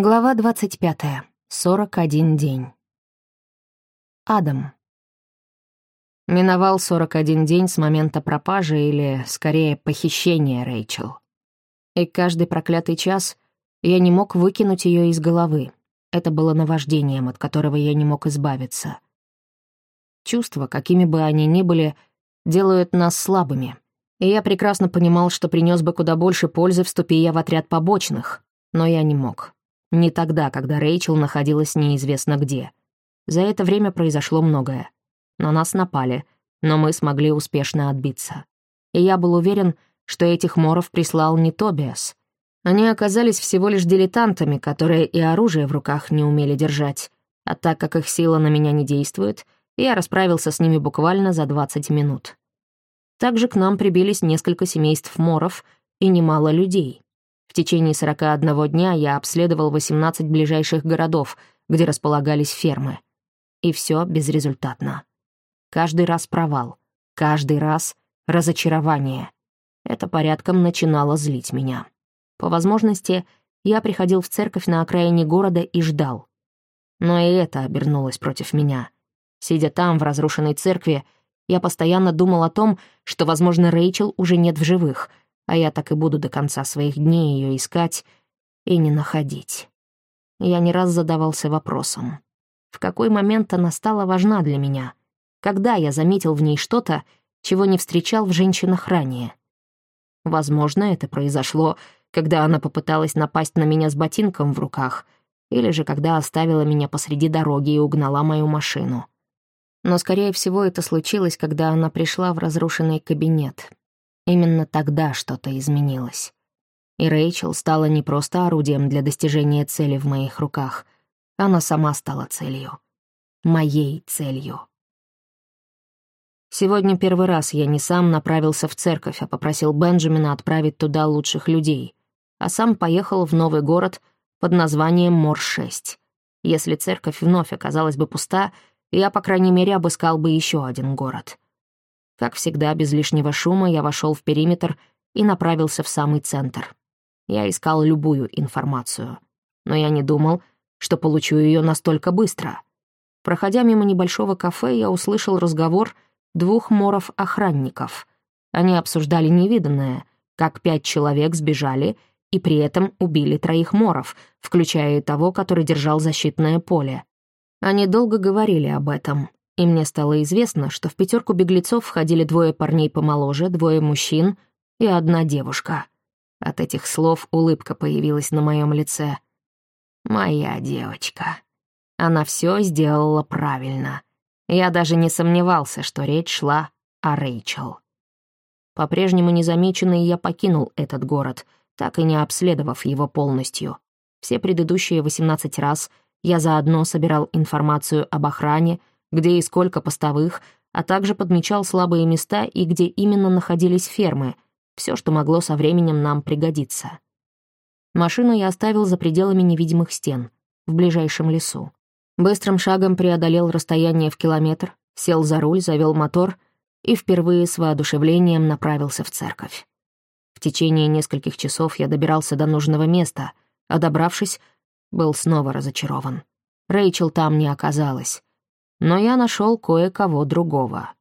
Глава 25. 41 день. Адам. Миновал 41 день с момента пропажи или, скорее, похищения Рэйчел. И каждый проклятый час я не мог выкинуть ее из головы. Это было наваждением, от которого я не мог избавиться. Чувства, какими бы они ни были, делают нас слабыми. И я прекрасно понимал, что принес бы куда больше пользы, вступи я в отряд побочных, но я не мог. Не тогда, когда Рэйчел находилась неизвестно где. За это время произошло многое. На нас напали, но мы смогли успешно отбиться. И я был уверен, что этих моров прислал не Тобиас. Они оказались всего лишь дилетантами, которые и оружие в руках не умели держать. А так как их сила на меня не действует, я расправился с ними буквально за 20 минут. Также к нам прибились несколько семейств моров и немало людей. В течение 41 дня я обследовал 18 ближайших городов, где располагались фермы. И все безрезультатно. Каждый раз провал, каждый раз разочарование. Это порядком начинало злить меня. По возможности, я приходил в церковь на окраине города и ждал. Но и это обернулось против меня. Сидя там, в разрушенной церкви, я постоянно думал о том, что, возможно, Рэйчел уже нет в живых — а я так и буду до конца своих дней ее искать и не находить. Я не раз задавался вопросом. В какой момент она стала важна для меня? Когда я заметил в ней что-то, чего не встречал в женщинах ранее? Возможно, это произошло, когда она попыталась напасть на меня с ботинком в руках, или же когда оставила меня посреди дороги и угнала мою машину. Но, скорее всего, это случилось, когда она пришла в разрушенный кабинет, Именно тогда что-то изменилось. И Рэйчел стала не просто орудием для достижения цели в моих руках. Она сама стала целью. Моей целью. Сегодня первый раз я не сам направился в церковь, а попросил Бенджамина отправить туда лучших людей, а сам поехал в новый город под названием Мор-6. Если церковь вновь оказалась бы пуста, я, по крайней мере, обыскал бы еще один город — как всегда, без лишнего шума я вошел в периметр и направился в самый центр. Я искал любую информацию, но я не думал, что получу ее настолько быстро. Проходя мимо небольшого кафе, я услышал разговор двух моров-охранников. Они обсуждали невиданное, как пять человек сбежали и при этом убили троих моров, включая и того, который держал защитное поле. Они долго говорили об этом, и мне стало известно, что в пятерку беглецов входили двое парней помоложе, двое мужчин и одна девушка. От этих слов улыбка появилась на моем лице. «Моя девочка. Она все сделала правильно. Я даже не сомневался, что речь шла о Рэйчел». По-прежнему незамеченный я покинул этот город, так и не обследовав его полностью. Все предыдущие 18 раз я заодно собирал информацию об охране, где и сколько постовых, а также подмечал слабые места и где именно находились фермы, все, что могло со временем нам пригодиться. Машину я оставил за пределами невидимых стен, в ближайшем лесу. Быстрым шагом преодолел расстояние в километр, сел за руль, завел мотор и впервые с воодушевлением направился в церковь. В течение нескольких часов я добирался до нужного места, а добравшись, был снова разочарован. Рэйчел там не оказалась но я нашел кое-кого другого.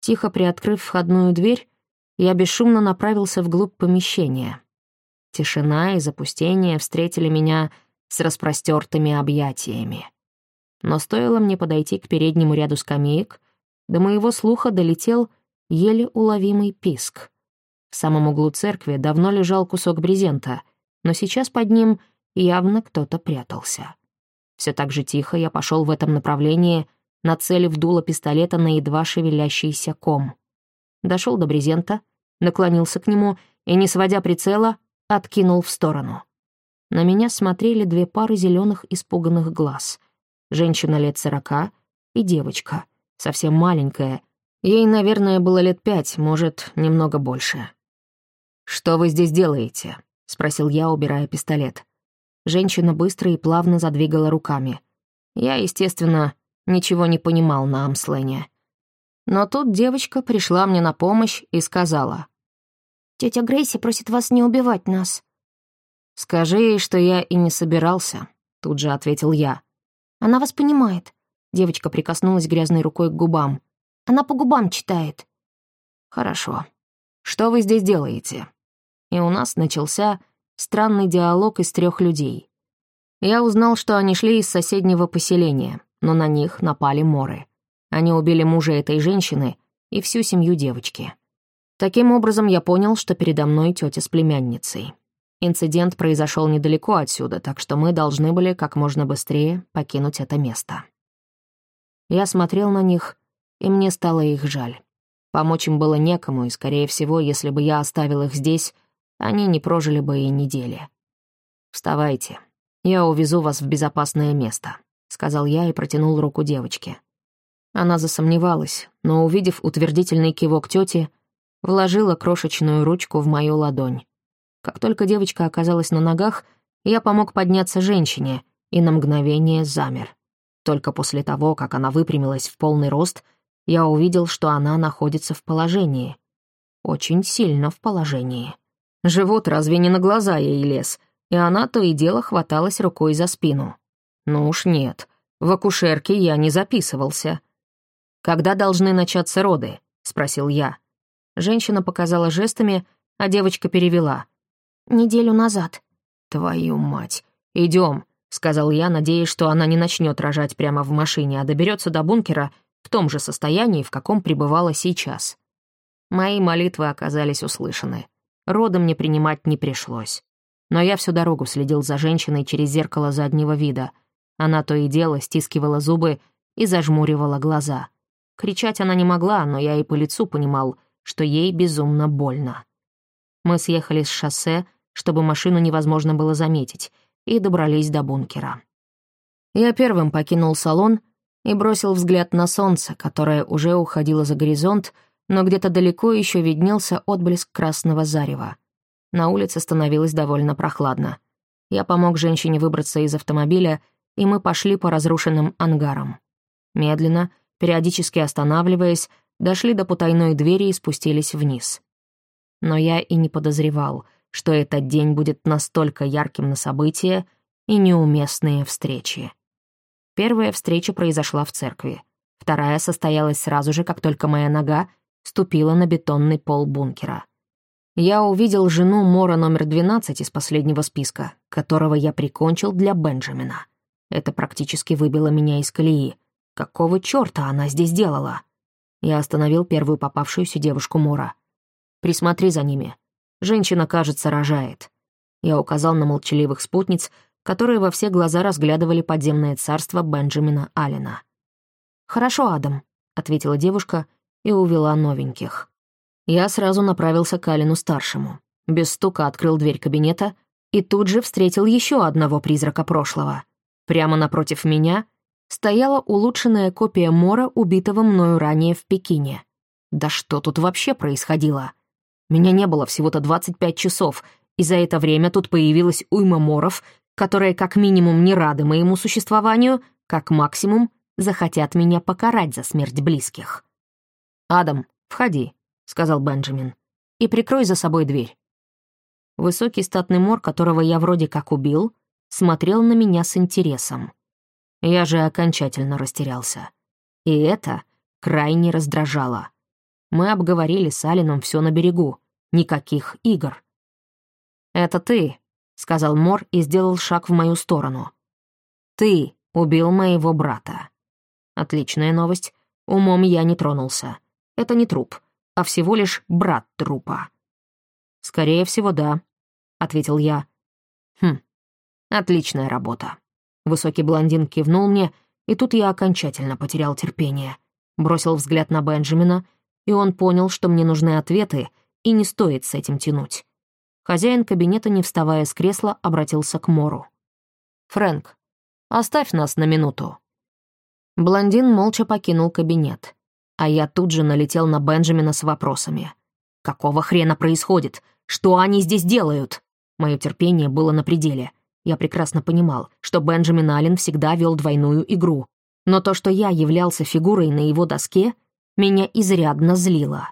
Тихо приоткрыв входную дверь, я бесшумно направился вглубь помещения. Тишина и запустение встретили меня с распростертыми объятиями. Но стоило мне подойти к переднему ряду скамеек, до моего слуха долетел еле уловимый писк. В самом углу церкви давно лежал кусок брезента, но сейчас под ним явно кто-то прятался. Все так же тихо я пошел в этом направлении, нацелив дуло пистолета на едва шевелящийся ком. Дошел до брезента, наклонился к нему и, не сводя прицела, откинул в сторону. На меня смотрели две пары зеленых испуганных глаз. Женщина лет сорока и девочка, совсем маленькая. Ей, наверное, было лет пять, может, немного больше. «Что вы здесь делаете?» — спросил я, убирая пистолет. Женщина быстро и плавно задвигала руками. Я, естественно, ничего не понимал на амслене. Но тут девочка пришла мне на помощь и сказала. «Тетя Грейси просит вас не убивать нас». «Скажи ей, что я и не собирался», — тут же ответил я. «Она вас понимает». Девочка прикоснулась грязной рукой к губам. «Она по губам читает». «Хорошо. Что вы здесь делаете?» И у нас начался странный диалог из трех людей. Я узнал, что они шли из соседнего поселения, но на них напали моры. Они убили мужа этой женщины и всю семью девочки. Таким образом, я понял, что передо мной тетя с племянницей. Инцидент произошел недалеко отсюда, так что мы должны были как можно быстрее покинуть это место. Я смотрел на них, и мне стало их жаль. Помочь им было некому, и, скорее всего, если бы я оставил их здесь, они не прожили бы и недели. «Вставайте. Я увезу вас в безопасное место», — сказал я и протянул руку девочке. Она засомневалась, но, увидев утвердительный кивок тети, вложила крошечную ручку в мою ладонь. Как только девочка оказалась на ногах, я помог подняться женщине и на мгновение замер. Только после того, как она выпрямилась в полный рост, я увидел, что она находится в положении. Очень сильно в положении. Живот разве не на глаза ей лез, и она то и дело хваталась рукой за спину. Ну уж нет, в акушерке я не записывался. «Когда должны начаться роды?» — спросил я. Женщина показала жестами, а девочка перевела. «Неделю назад». «Твою мать! Идем, сказал я, надеясь, что она не начнет рожать прямо в машине, а доберется до бункера в том же состоянии, в каком пребывала сейчас. Мои молитвы оказались услышаны. Родом мне принимать не пришлось. Но я всю дорогу следил за женщиной через зеркало заднего вида. Она то и дело стискивала зубы и зажмуривала глаза. Кричать она не могла, но я и по лицу понимал, что ей безумно больно. Мы съехали с шоссе, чтобы машину невозможно было заметить, и добрались до бункера. Я первым покинул салон и бросил взгляд на солнце, которое уже уходило за горизонт, но где-то далеко еще виднелся отблеск красного зарева. На улице становилось довольно прохладно. Я помог женщине выбраться из автомобиля, и мы пошли по разрушенным ангарам. Медленно, периодически останавливаясь, дошли до потайной двери и спустились вниз. Но я и не подозревал, что этот день будет настолько ярким на события и неуместные встречи. Первая встреча произошла в церкви. Вторая состоялась сразу же, как только моя нога ступила на бетонный пол бункера. Я увидел жену Мора номер 12 из последнего списка, которого я прикончил для Бенджамина. Это практически выбило меня из колеи. Какого чёрта она здесь делала? Я остановил первую попавшуюся девушку Мора. Присмотри за ними. Женщина, кажется, рожает». Я указал на молчаливых спутниц, которые во все глаза разглядывали подземное царство Бенджамина Аллена. «Хорошо, Адам», — ответила девушка и увела новеньких. Я сразу направился к Алину-старшему. Без стука открыл дверь кабинета и тут же встретил еще одного призрака прошлого. Прямо напротив меня стояла улучшенная копия Мора, убитого мною ранее в Пекине. Да что тут вообще происходило? Меня не было всего-то 25 часов, и за это время тут появилась уйма моров, которые как минимум не рады моему существованию, как максимум захотят меня покарать за смерть близких. «Адам, входи», — сказал Бенджамин, — «и прикрой за собой дверь». Высокий статный мор, которого я вроде как убил, смотрел на меня с интересом. Я же окончательно растерялся. И это крайне раздражало. Мы обговорили с Алином все на берегу. Никаких игр. «Это ты», — сказал Мор и сделал шаг в мою сторону. «Ты убил моего брата». Отличная новость. Умом я не тронулся. Это не труп, а всего лишь брат трупа. «Скорее всего, да», — ответил я. «Хм, отличная работа». Высокий блондин кивнул мне, и тут я окончательно потерял терпение. Бросил взгляд на Бенджамина — и он понял, что мне нужны ответы, и не стоит с этим тянуть. Хозяин кабинета, не вставая с кресла, обратился к Мору. «Фрэнк, оставь нас на минуту». Блондин молча покинул кабинет, а я тут же налетел на Бенджамина с вопросами. «Какого хрена происходит? Что они здесь делают?» Мое терпение было на пределе. Я прекрасно понимал, что Бенджамин Аллен всегда вел двойную игру. Но то, что я являлся фигурой на его доске, меня изрядно злило.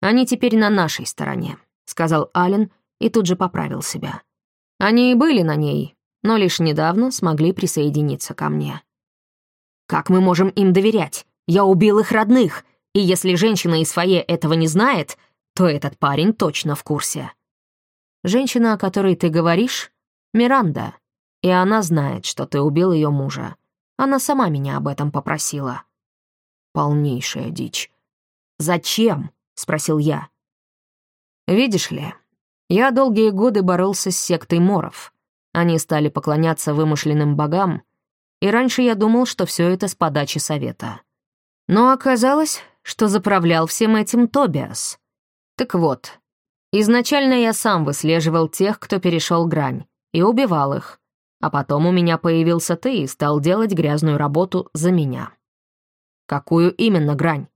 «Они теперь на нашей стороне», — сказал Ален и тут же поправил себя. Они и были на ней, но лишь недавно смогли присоединиться ко мне. Как мы можем им доверять? Я убил их родных, и если женщина из фойе этого не знает, то этот парень точно в курсе. Женщина, о которой ты говоришь, Миранда, и она знает, что ты убил ее мужа. Она сама меня об этом попросила. Полнейшая дичь. «Зачем?» — спросил я. «Видишь ли, я долгие годы боролся с сектой моров. Они стали поклоняться вымышленным богам, и раньше я думал, что все это с подачи совета. Но оказалось, что заправлял всем этим Тобиас. Так вот, изначально я сам выслеживал тех, кто перешел грань, и убивал их, а потом у меня появился ты и стал делать грязную работу за меня. Какую именно грань?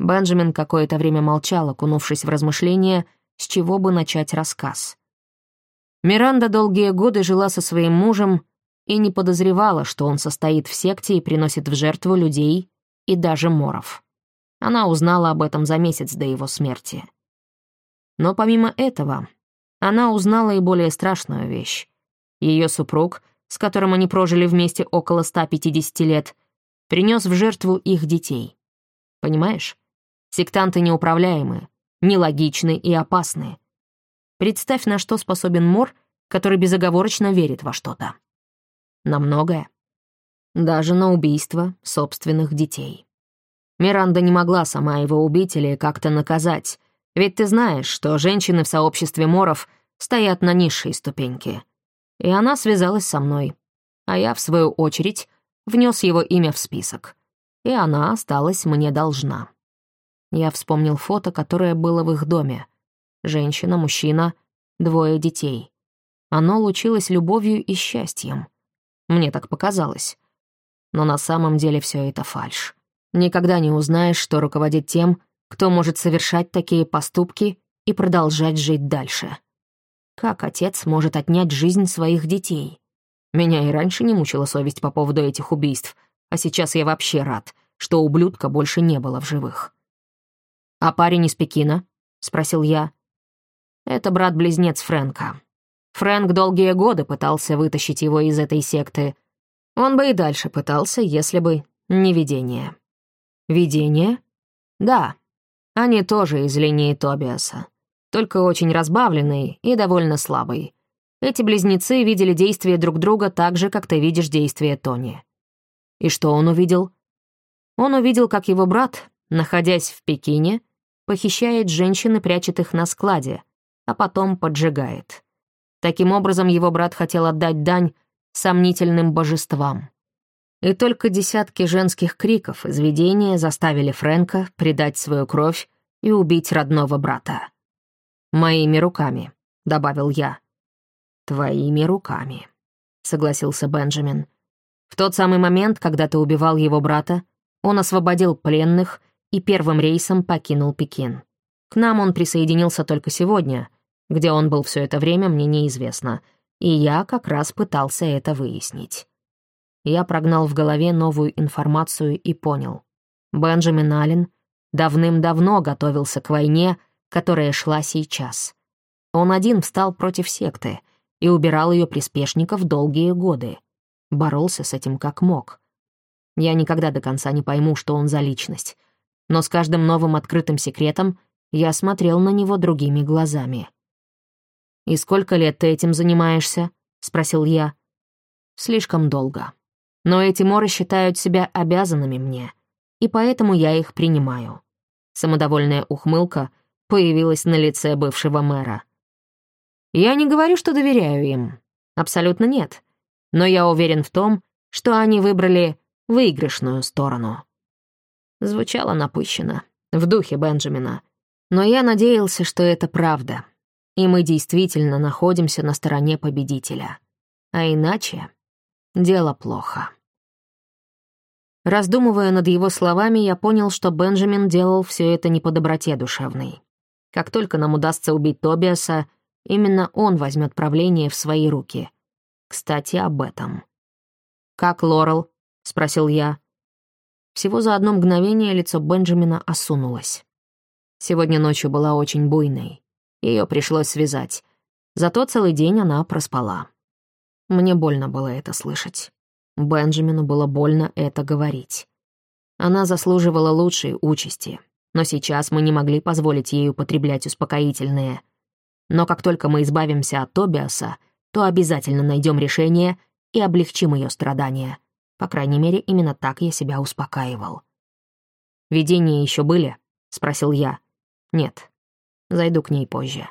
Бенджамин какое-то время молчал, окунувшись в размышления, с чего бы начать рассказ. Миранда долгие годы жила со своим мужем и не подозревала, что он состоит в секте и приносит в жертву людей и даже моров. Она узнала об этом за месяц до его смерти. Но помимо этого, она узнала и более страшную вещь. Ее супруг, с которым они прожили вместе около 150 лет, принес в жертву их детей. Понимаешь? Сектанты неуправляемые, нелогичны и опасны. Представь, на что способен Мор, который безоговорочно верит во что-то. На многое. Даже на убийство собственных детей. Миранда не могла сама его убить или как-то наказать, ведь ты знаешь, что женщины в сообществе Моров стоят на низшей ступеньке. И она связалась со мной, а я, в свою очередь, внес его имя в список. И она осталась мне должна. Я вспомнил фото, которое было в их доме. Женщина, мужчина, двое детей. Оно лучилось любовью и счастьем. Мне так показалось. Но на самом деле все это фальшь. Никогда не узнаешь, что руководит тем, кто может совершать такие поступки и продолжать жить дальше. Как отец может отнять жизнь своих детей? Меня и раньше не мучила совесть по поводу этих убийств, а сейчас я вообще рад, что ублюдка больше не было в живых. «А парень из Пекина?» — спросил я. Это брат-близнец Фрэнка. Фрэнк долгие годы пытался вытащить его из этой секты. Он бы и дальше пытался, если бы не видение. Видение? Да. Они тоже из линии Тобиаса. Только очень разбавленный и довольно слабый. Эти близнецы видели действия друг друга так же, как ты видишь действия Тони. И что он увидел? Он увидел, как его брат, находясь в Пекине, похищает женщин и прячет их на складе, а потом поджигает. Таким образом, его брат хотел отдать дань сомнительным божествам. И только десятки женских криков из видения заставили Фрэнка предать свою кровь и убить родного брата. «Моими руками», — добавил я. «Твоими руками», — согласился Бенджамин. «В тот самый момент, когда ты убивал его брата, он освободил пленных и первым рейсом покинул Пекин. К нам он присоединился только сегодня. Где он был все это время, мне неизвестно. И я как раз пытался это выяснить. Я прогнал в голове новую информацию и понял. Бенджамин Аллен давным-давно готовился к войне, которая шла сейчас. Он один встал против секты и убирал ее приспешников долгие годы. Боролся с этим как мог. Я никогда до конца не пойму, что он за личность. Но с каждым новым открытым секретом — я смотрел на него другими глазами. «И сколько лет ты этим занимаешься?» — спросил я. «Слишком долго. Но эти моры считают себя обязанными мне, и поэтому я их принимаю». Самодовольная ухмылка появилась на лице бывшего мэра. «Я не говорю, что доверяю им. Абсолютно нет. Но я уверен в том, что они выбрали выигрышную сторону». Звучало напыщенно, в духе Бенджамина, но я надеялся, что это правда, и мы действительно находимся на стороне победителя. А иначе дело плохо. Раздумывая над его словами, я понял, что Бенджамин делал все это не по доброте душевной. Как только нам удастся убить Тобиаса, именно он возьмет правление в свои руки. Кстати, об этом. «Как Лорел?» — спросил я. Всего за одно мгновение лицо Бенджамина осунулось. Сегодня ночью была очень буйной. Ее пришлось связать. Зато целый день она проспала. Мне больно было это слышать. Бенджамину было больно это говорить. Она заслуживала лучшей участи, но сейчас мы не могли позволить ей употреблять успокоительные. Но как только мы избавимся от Тобиаса, то обязательно найдем решение и облегчим ее страдания. По крайней мере, именно так я себя успокаивал. «Видения еще были?» — спросил я. «Нет. Зайду к ней позже».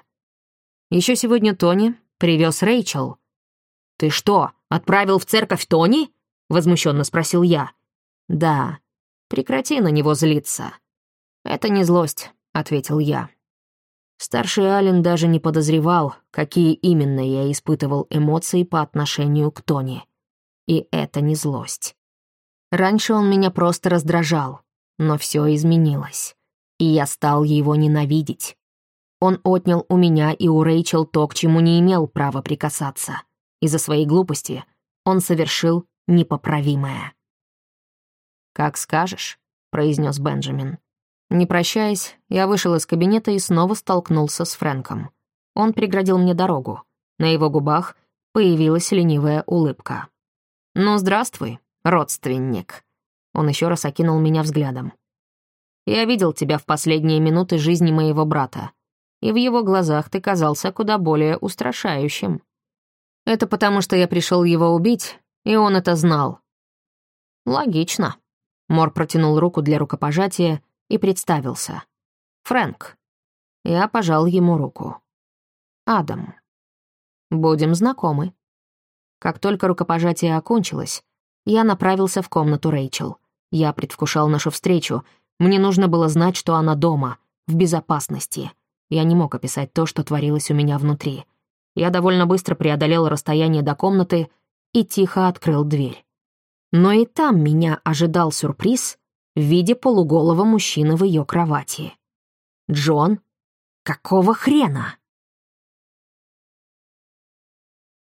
Еще сегодня Тони привез Рэйчел. «Ты что, отправил в церковь Тони?» — возмущенно спросил я. «Да. Прекрати на него злиться». «Это не злость», — ответил я. Старший Ален даже не подозревал, какие именно я испытывал эмоции по отношению к Тони. И это не злость. Раньше он меня просто раздражал, но все изменилось, и я стал его ненавидеть. Он отнял у меня и у Рэйчел то, к чему не имел права прикасаться. Из-за своей глупости он совершил непоправимое. «Как скажешь», — произнес Бенджамин. Не прощаясь, я вышел из кабинета и снова столкнулся с Фрэнком. Он преградил мне дорогу. На его губах появилась ленивая улыбка. «Ну, здравствуй, родственник». Он еще раз окинул меня взглядом. «Я видел тебя в последние минуты жизни моего брата, и в его глазах ты казался куда более устрашающим. Это потому, что я пришел его убить, и он это знал». «Логично». Мор протянул руку для рукопожатия, и представился. «Фрэнк». Я пожал ему руку. «Адам». «Будем знакомы». Как только рукопожатие окончилось, я направился в комнату Рэйчел. Я предвкушал нашу встречу. Мне нужно было знать, что она дома, в безопасности. Я не мог описать то, что творилось у меня внутри. Я довольно быстро преодолел расстояние до комнаты и тихо открыл дверь. Но и там меня ожидал сюрприз, в виде полуголого мужчины в ее кровати. «Джон? Какого хрена?»